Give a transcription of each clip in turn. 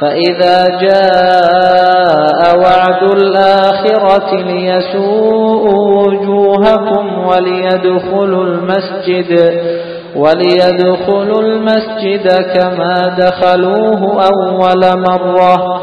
فإذا جاء وعد الآخرة ليسوءوا وجوهكم وليدخلوا المسجد وليدخلوا المسجد كما دخلوه أول مرة.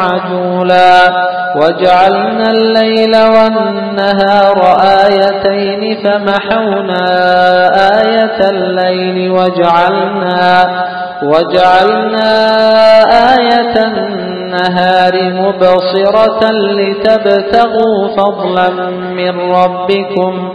عجولا. وجعلنا الليل والنهار آيتين فمحونا آية الليل وجعلنا وجعلنا آية النهار مبصرة لتبتغوا فضلا من ربكم.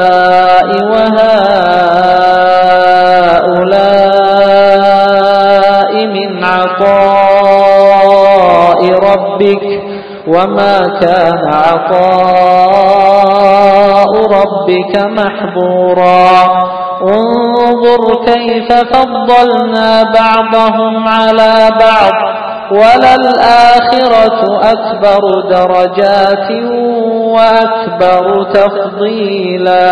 وما كان عطاء ربك محظورا انظر كيف فضلنا بعضهم على بعض وللآخرة أكبر درجات وأكبر تفضيلا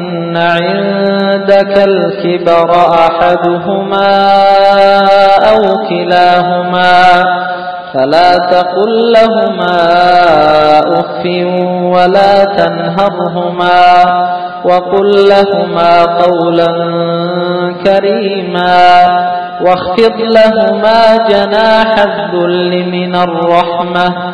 عندك الكبر أحدهما أو كلاهما فلا تقل لهما أف ولا تنهرهما وقل لهما قولا كريما واخفض لهما جناح الذل من الرحمة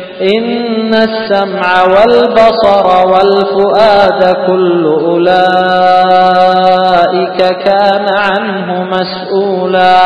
إن السمع والبصر والفؤاد كل أولئك كان عنه مسؤولا.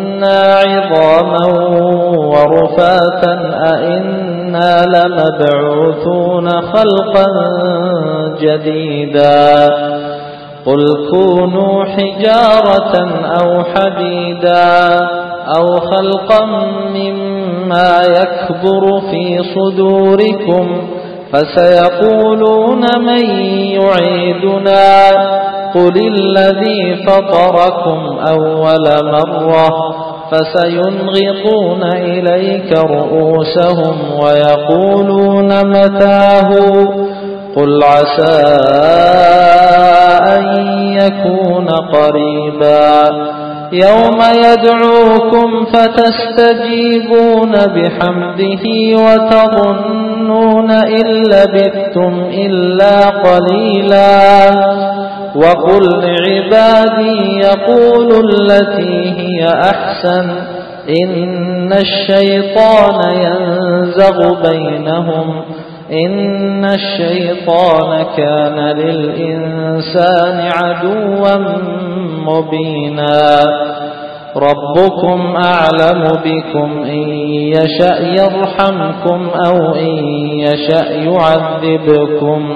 عظاما ورفاتا أئنا لمبعوثون خلقا جديدا قل كونوا حجارة أو حديدا أو خلقا مما يكبر في صدوركم فسيقولون من يعيدنا قل الذي فطركم أول مرة فسينغطون إليك رؤوسهم ويقولون متاه قل عسى أن يكون قريبا يوم يدعوكم فتستجيبون بحمده وتظنون إن لبثتم إلا قليلا وقل لعبادي يقولوا التي هي أحسن إن الشيطان ينزغ بينهم إن الشيطان كان للإنسان عدوا مبينا ربكم أعلم بكم إن يشأ يرحمكم أو إن يشأ يعذبكم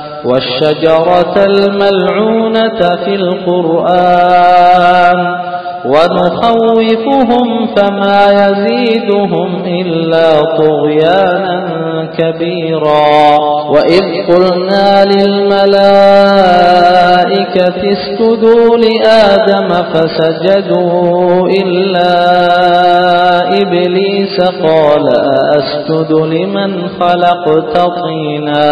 والشجرة الملعونة في القرآن ونخوفهم فما يزيدهم إلا طغيانا كبيرا. وإذ قلنا للملائكة اسجدوا لآدم فسجدوا إلا إبليس قال أسجد لمن خلقت طينا؟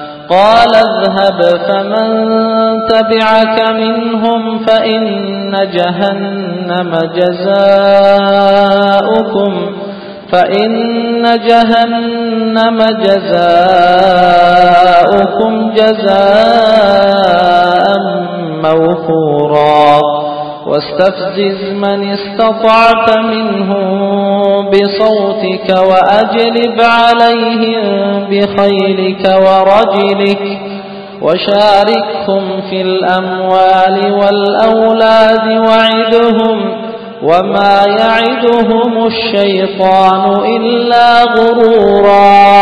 قال اذهب فمن تبعك منهم فإن جهنم جزاؤكم فإن جهنم جزاؤكم جزاء موفورا واستفزز من استطعت منهم بصوتك وأجلب عليهم بخيلك ورجلك وشاركهم في الأموال والأولاد وعدهم وما يعدهم الشيطان إلا غرورا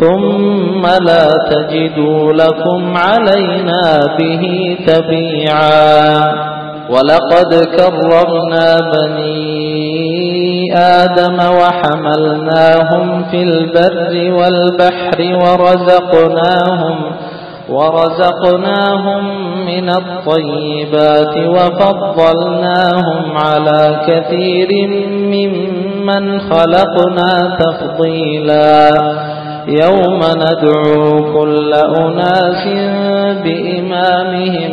ثم لا تجدوا لكم علينا به تبيعا. ولقد كرمنا بني آدم وحملناهم في البر والبحر ورزقناهم ورزقناهم من الطيبات وفضلناهم على كثير ممن خلقنا تفضيلا. يوم ندعو كل أناس بإمامهم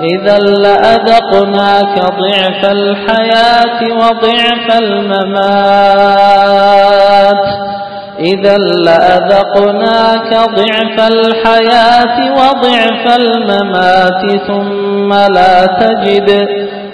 إذا لأذقناك ضعف الحياة وضعف الممات. إذا لأذقناك ضعف الحياة وضعف الممات ثم لا تجد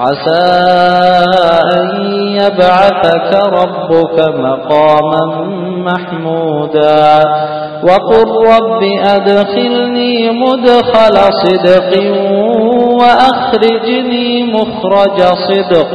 عسى أن يبعثك ربك مقاما محمودا. وقل رب أدخلني مدخل صدق وأخرجني مخرج صدق.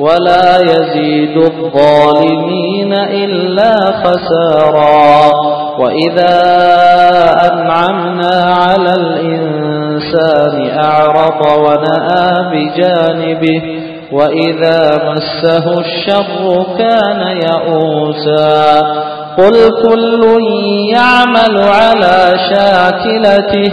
ولا يزيد الظالمين إلا خسارا. وإذا أنعمنا على الإنسان أعرض ونأى بجانبه وإذا مسه الشر كان يئوسا. قل كل يعمل على شاكلته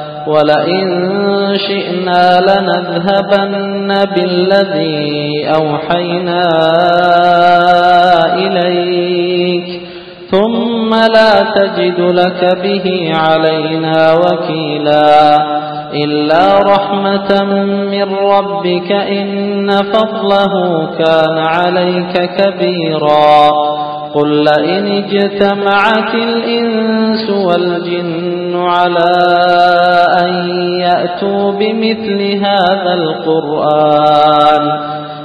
ولئن شئنا لنذهبن بالذي أوحينا إليك ثم لا تجد لك به علينا وكيلا إلا رحمة من ربك إن فضله كان عليك كبيرا قل لئن اجتمعت الإنس والجن على أن يأتوا بمثل هذا القرآن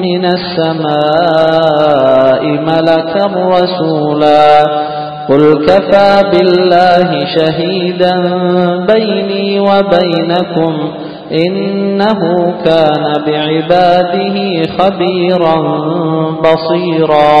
من السماء ملكا رسولا. قل كفى بالله شهيدا بيني وبينكم إنه كان بعباده خبيرا بصيرا.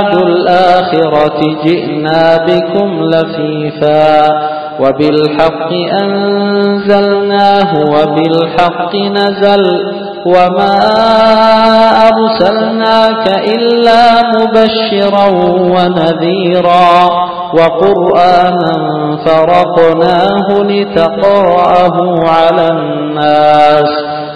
الآخرة جئنا بكم لفيفا وبالحق أنزلناه وبالحق نزل وما أرسلناك إلا مبشرا ونذيرا وقرآنا فرقناه لتقرأه على الناس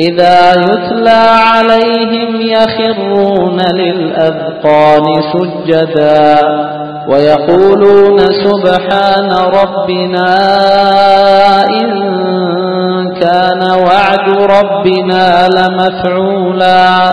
إذا يتلى عليهم يخرون للأذقان سجدا ويقولون سبحان ربنا إن كان وعد ربنا لمفعولا